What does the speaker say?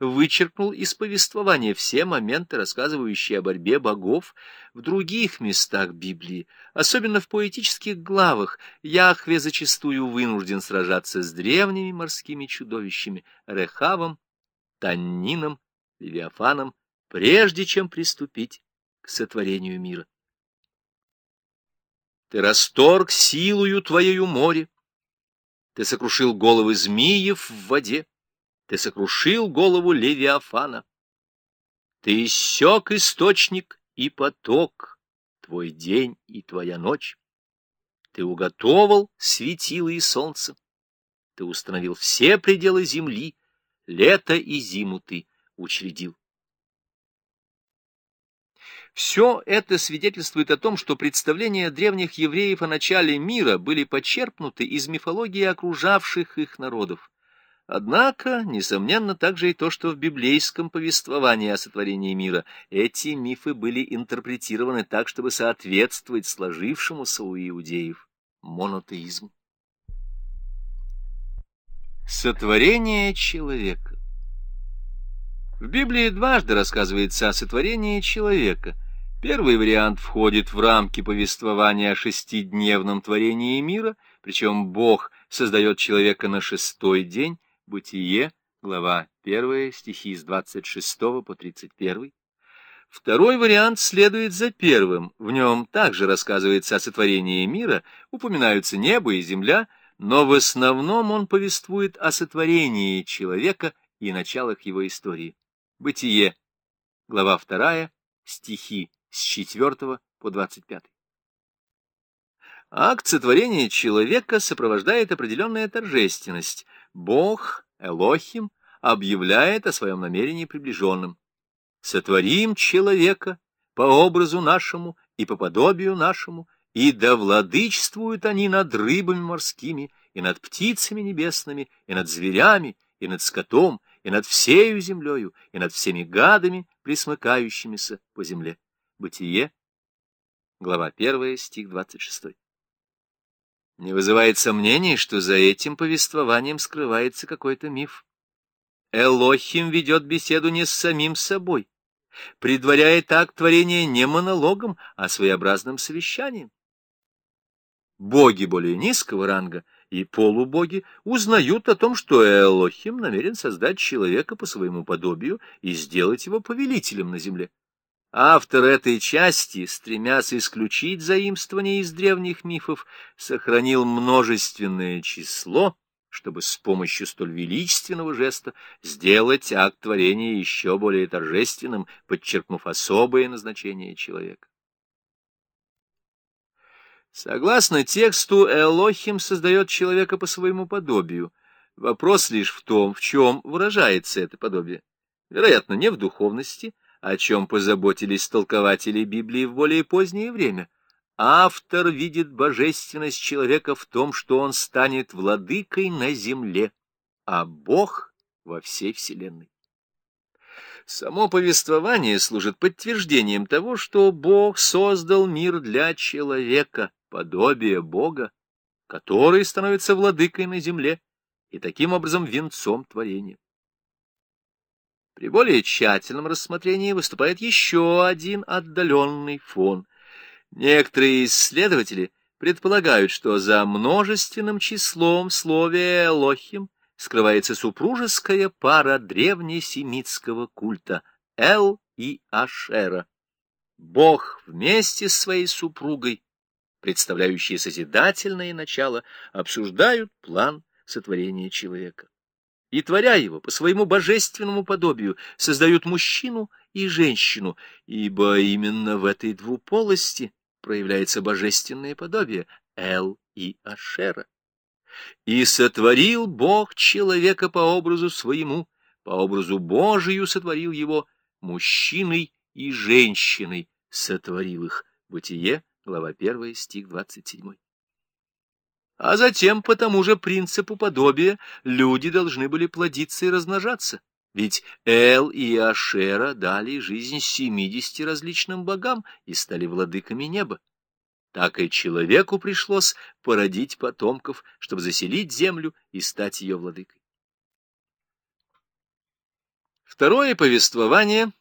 вычеркнул из повествования все моменты, рассказывающие о борьбе богов. В других местах Библии, особенно в поэтических главах, Яхве зачастую вынужден сражаться с древними морскими чудовищами Рехавом, Таннином, Левиафаном, прежде чем приступить к сотворению мира. Ты расторг силою твоею море, ты сокрушил головы змеев в воде, ты сокрушил голову Левиафана. Ты иссек источник и поток, твой день и твоя ночь. Ты уготовал светило и солнце. Ты установил все пределы земли, лето и зиму ты учредил. Все это свидетельствует о том, что представления древних евреев о начале мира были почерпнуты из мифологии окружавших их народов. Однако, несомненно, также и то, что в библейском повествовании о сотворении мира эти мифы были интерпретированы так, чтобы соответствовать сложившемуся у иудеев монотеизму. Сотворение человека В Библии дважды рассказывается о сотворении человека – Первый вариант входит в рамки повествования о шестидневном творении мира, причем Бог создает человека на шестой день, Бытие, глава 1, стихи с 26 по 31. Второй вариант следует за первым. В нем также рассказывается о сотворении мира, упоминаются небо и земля, но в основном он повествует о сотворении человека и началах его истории. Бытие, глава 2, стихи с 4 по 25. Акт сотворения человека сопровождает определенная торжественность. Бог, Элохим, объявляет о своем намерении приближенным. «Сотворим человека по образу нашему и по подобию нашему, и да владычествуют они над рыбами морскими, и над птицами небесными, и над зверями, и над скотом, и над всею землею, и над всеми гадами, присмыкающимися по земле». Бытие, глава 1, стих 26. Не вызывает сомнений, что за этим повествованием скрывается какой-то миф. Элохим ведет беседу не с самим собой, предваряет акт творения не монологом, а своеобразным совещанием. Боги более низкого ранга и полубоги узнают о том, что Элохим намерен создать человека по своему подобию и сделать его повелителем на земле. Автор этой части, стремясь исключить заимствование из древних мифов, сохранил множественное число, чтобы с помощью столь величественного жеста сделать акт творения еще более торжественным, подчеркнув особое назначение человека. Согласно тексту, Элохим создает человека по своему подобию. Вопрос лишь в том, в чем выражается это подобие. Вероятно, не в духовности, о чем позаботились толкователи Библии в более позднее время. Автор видит божественность человека в том, что он станет владыкой на земле, а Бог во всей вселенной. Само повествование служит подтверждением того, что Бог создал мир для человека, подобие Бога, который становится владыкой на земле и таким образом венцом творения. При более тщательном рассмотрении выступает еще один отдаленный фон. Некоторые исследователи предполагают, что за множественным числом в слове «элохим» скрывается супружеская пара древнесемитского культа Эл и Ашера. Бог вместе с своей супругой, представляющие созидательное начало, обсуждают план сотворения человека и, творя его по своему божественному подобию, создают мужчину и женщину, ибо именно в этой двуполости проявляется божественное подобие Эл и Ашера. И сотворил Бог человека по образу своему, по образу Божию сотворил его, мужчиной и женщиной сотворил их. Бытие, глава 1, стих 27 а затем по тому же принципу подобия люди должны были плодиться и размножаться. Ведь Эл и Ашера дали жизнь семидесяти различным богам и стали владыками неба. Так и человеку пришлось породить потомков, чтобы заселить землю и стать ее владыкой. Второе повествование